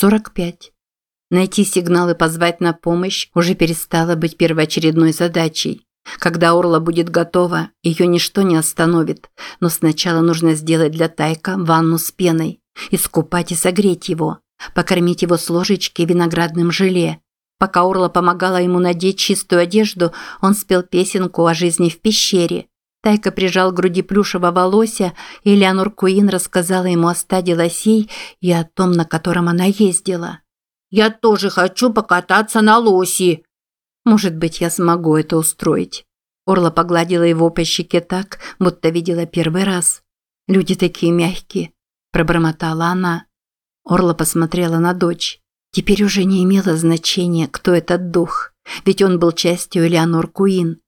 45. Найти сигнал и позвать на помощь уже перестало быть первоочередной задачей. Когда Орла будет готова, ее ничто не остановит, но сначала нужно сделать для Тайка ванну с пеной, искупать и согреть его, покормить его с ложечки виноградным желе. Пока Орла помогала ему надеть чистую одежду, он спел песенку о жизни в пещере. Тайка прижал к груди плюшевого лося, и Леонор Куин рассказала ему о стаде лосей и о том, на котором она ездила. «Я тоже хочу покататься на лоси!» «Может быть, я смогу это устроить». Орла погладила его по щеке так, будто видела первый раз. «Люди такие мягкие», – пробормотала она. Орла посмотрела на дочь. Теперь уже не имело значения, кто этот дух, ведь он был частью Элеонор Куин.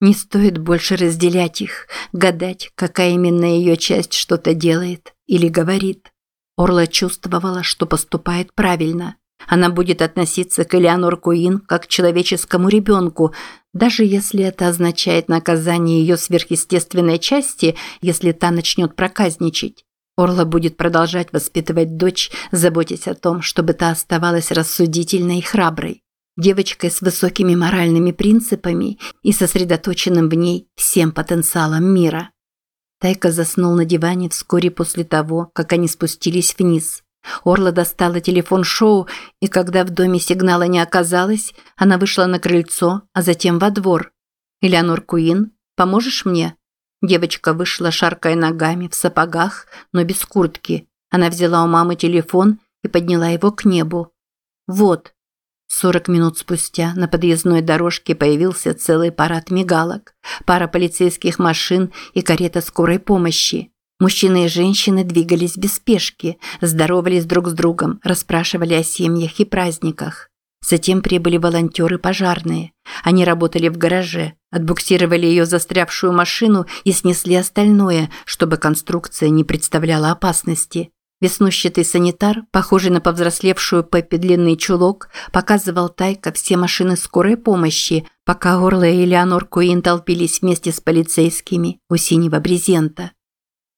Не стоит больше разделять их, гадать, какая именно ее часть что-то делает или говорит. Орла чувствовала, что поступает правильно. Она будет относиться к Элеонор Куин как к человеческому ребенку, даже если это означает наказание ее сверхъестественной части, если та начнет проказничать. Орла будет продолжать воспитывать дочь, заботясь о том, чтобы та оставалась рассудительной и храброй. Девочкой с высокими моральными принципами и сосредоточенным в ней всем потенциалом мира. Тайка заснул на диване вскоре после того, как они спустились вниз. Орла достала телефон Шоу, и когда в доме сигнала не оказалось, она вышла на крыльцо, а затем во двор. «Элеонор Куин, поможешь мне?» Девочка вышла, шаркая ногами, в сапогах, но без куртки. Она взяла у мамы телефон и подняла его к небу. «Вот». Сорок минут спустя на подъездной дорожке появился целый парад мигалок, пара полицейских машин и карета скорой помощи. Мужчины и женщины двигались без спешки, здоровались друг с другом, расспрашивали о семьях и праздниках. Затем прибыли волонтеры пожарные. Они работали в гараже, отбуксировали ее застрявшую машину и снесли остальное, чтобы конструкция не представляла опасности. Веснущатый санитар, похожий на повзрослевшую Пеппи длинный чулок, показывал Тайка все машины скорой помощи, пока Орла и Элеонор Куин толпились вместе с полицейскими у синего брезента.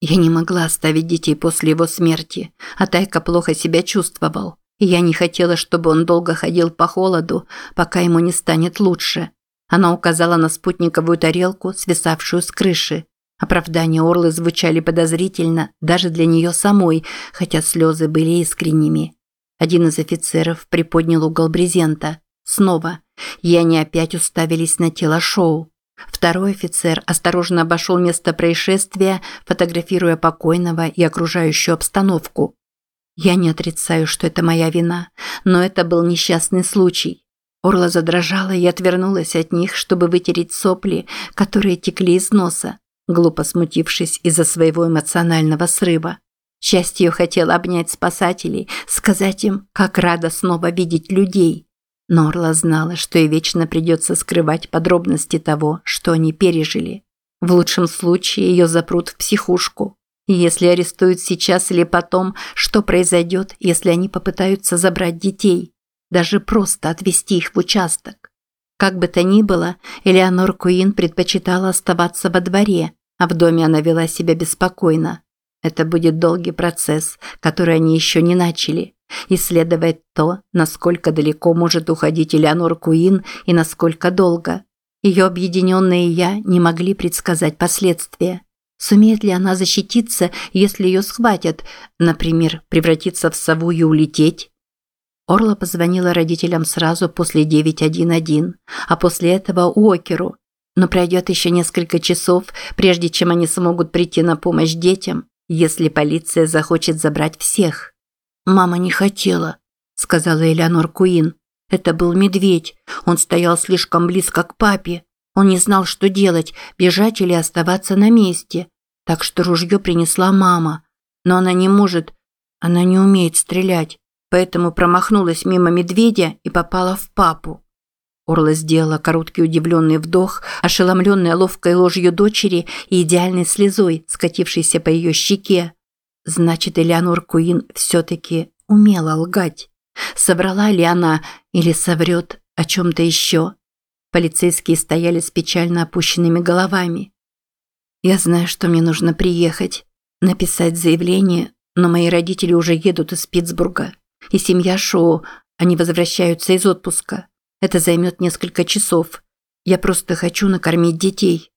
Я не могла оставить детей после его смерти, а Тайка плохо себя чувствовал и я не хотела, чтобы он долго ходил по холоду, пока ему не станет лучше. Она указала на спутниковую тарелку, свисавшую с крыши. Оправдания Орлы звучали подозрительно даже для нее самой, хотя слезы были искренними. Один из офицеров приподнял угол брезента. Снова. И они опять уставились на тело Шоу. Второй офицер осторожно обошел место происшествия, фотографируя покойного и окружающую обстановку. Я не отрицаю, что это моя вина, но это был несчастный случай. Орла задрожала и отвернулась от них, чтобы вытереть сопли, которые текли из носа, глупо смутившись из-за своего эмоционального срыва. Часть ее хотела обнять спасателей, сказать им, как рада снова видеть людей. Но Орла знала, что ей вечно придется скрывать подробности того, что они пережили. В лучшем случае ее запрут в психушку, если арестуют сейчас или потом, что произойдет, если они попытаются забрать детей? Даже просто отвезти их в участок. Как бы то ни было, Элеонор Куин предпочитала оставаться во дворе, а в доме она вела себя беспокойно. Это будет долгий процесс, который они еще не начали. Исследовать то, насколько далеко может уходить Элеонор Куин и насколько долго. Ее объединенные «я» не могли предсказать последствия. Сумеет ли она защититься, если ее схватят, например, превратиться в сову и улететь? Орла позвонила родителям сразу после 911, а после этого Уокеру. Но пройдет еще несколько часов, прежде чем они смогут прийти на помощь детям, если полиция захочет забрать всех. «Мама не хотела», – сказала Элеонор Куин. «Это был медведь. Он стоял слишком близко к папе. Он не знал, что делать, бежать или оставаться на месте. Так что ружье принесла мама. Но она не может, она не умеет стрелять. Поэтому промахнулась мимо медведя и попала в папу. Орла сделала короткий удивленный вдох, ошеломленная ловкой ложью дочери и идеальной слезой, скатившейся по ее щеке. Значит, Элеонор Куин все-таки умела лгать. Собрала ли она или соврет о чем-то еще? Полицейские стояли с печально опущенными головами. «Я знаю, что мне нужно приехать, написать заявление, но мои родители уже едут из Питтсбурга. и семья Шоу. Они возвращаются из отпуска. Это займет несколько часов. Я просто хочу накормить детей».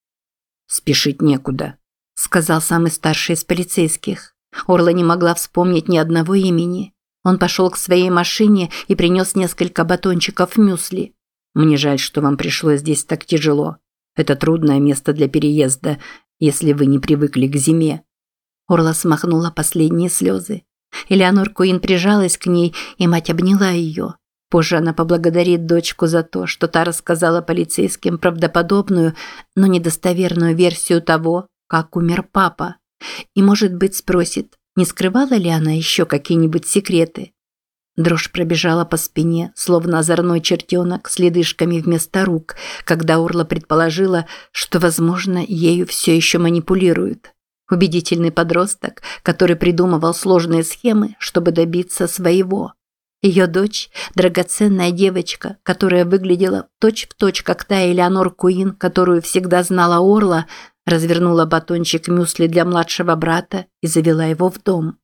«Спешить некуда», – сказал самый старший из полицейских. Орла не могла вспомнить ни одного имени. Он пошел к своей машине и принес несколько батончиков мюсли. «Мне жаль, что вам пришлось здесь так тяжело. Это трудное место для переезда, если вы не привыкли к зиме». Орла смахнула последние слезы. Элеонор Куин прижалась к ней, и мать обняла ее. Позже она поблагодарит дочку за то, что та рассказала полицейским правдоподобную, но недостоверную версию того, как умер папа. И, может быть, спросит, не скрывала ли она еще какие-нибудь секреты. Дрожь пробежала по спине, словно озорной чертенок с ледышками вместо рук, когда Орла предположила, что, возможно, ею все еще манипулируют. Убедительный подросток, который придумывал сложные схемы, чтобы добиться своего. Ее дочь – драгоценная девочка, которая выглядела точь-в-точь, точь, как та Элеонор Куин, которую всегда знала Орла, развернула батончик мюсли для младшего брата и завела его в дом.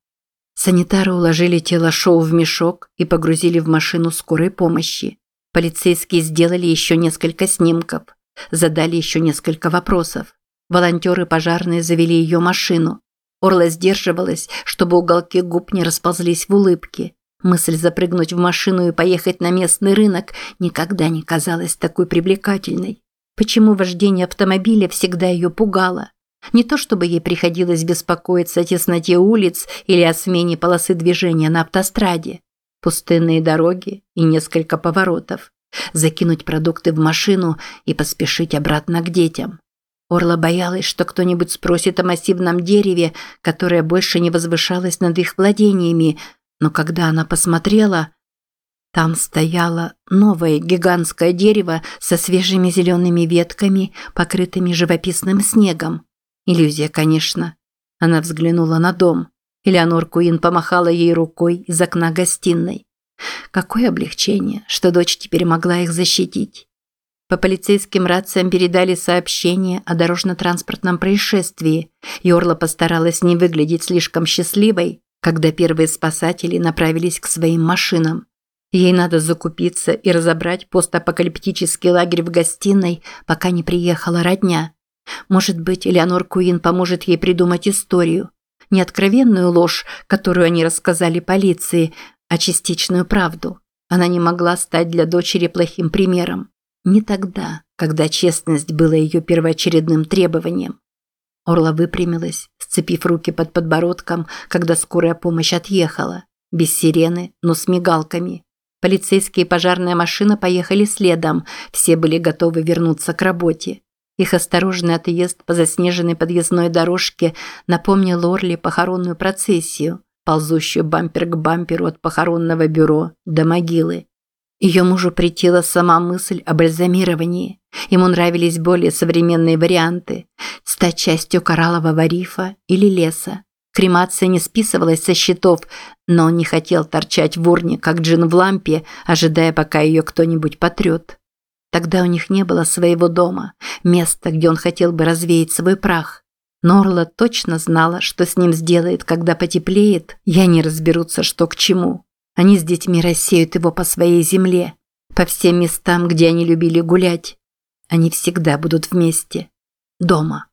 Санитары уложили тело Шоу в мешок и погрузили в машину скорой помощи. Полицейские сделали еще несколько снимков, задали еще несколько вопросов. Волонтеры пожарные завели ее машину. Орла сдерживалась, чтобы уголки губ не расползлись в улыбке. Мысль запрыгнуть в машину и поехать на местный рынок никогда не казалась такой привлекательной. Почему вождение автомобиля всегда ее пугало? Не то чтобы ей приходилось беспокоиться о тесноте улиц или о смене полосы движения на автостраде. Пустынные дороги и несколько поворотов. Закинуть продукты в машину и поспешить обратно к детям. Орла боялась, что кто-нибудь спросит о массивном дереве, которое больше не возвышалось над их владениями, но когда она посмотрела, там стояло новое гигантское дерево со свежими зелеными ветками, покрытыми живописным снегом. Иллюзия, конечно. Она взглянула на дом. Элеонор Куин помахала ей рукой из окна гостиной. Какое облегчение, что дочь теперь могла их защитить. По полицейским рациям передали сообщение о дорожно-транспортном происшествии, и Орла постаралась не выглядеть слишком счастливой, когда первые спасатели направились к своим машинам. Ей надо закупиться и разобрать постапокалиптический лагерь в гостиной, пока не приехала родня. Может быть, Элеонор Куин поможет ей придумать историю. Не откровенную ложь, которую они рассказали полиции, а частичную правду. Она не могла стать для дочери плохим примером. Не тогда, когда честность была ее первоочередным требованием. Орла выпрямилась, сцепив руки под подбородком, когда скорая помощь отъехала. Без сирены, но с мигалками. Полицейские и пожарная машина поехали следом, все были готовы вернуться к работе. Их осторожный отъезд по заснеженной подъездной дорожке напомнил Орли похоронную процессию, ползущую бампер к бамперу от похоронного бюро до могилы. Ее мужу притила сама мысль о бальзамировании. Ему нравились более современные варианты – стать частью кораллового рифа или леса. Кремация не списывалась со счетов, но он не хотел торчать в урне, как джин в лампе, ожидая, пока ее кто-нибудь потрет. Тогда у них не было своего дома, места, где он хотел бы развеять свой прах. Норла точно знала, что с ним сделает, когда потеплеет, и они разберутся, что к чему. Они с детьми рассеют его по своей земле, по всем местам, где они любили гулять. Они всегда будут вместе. Дома.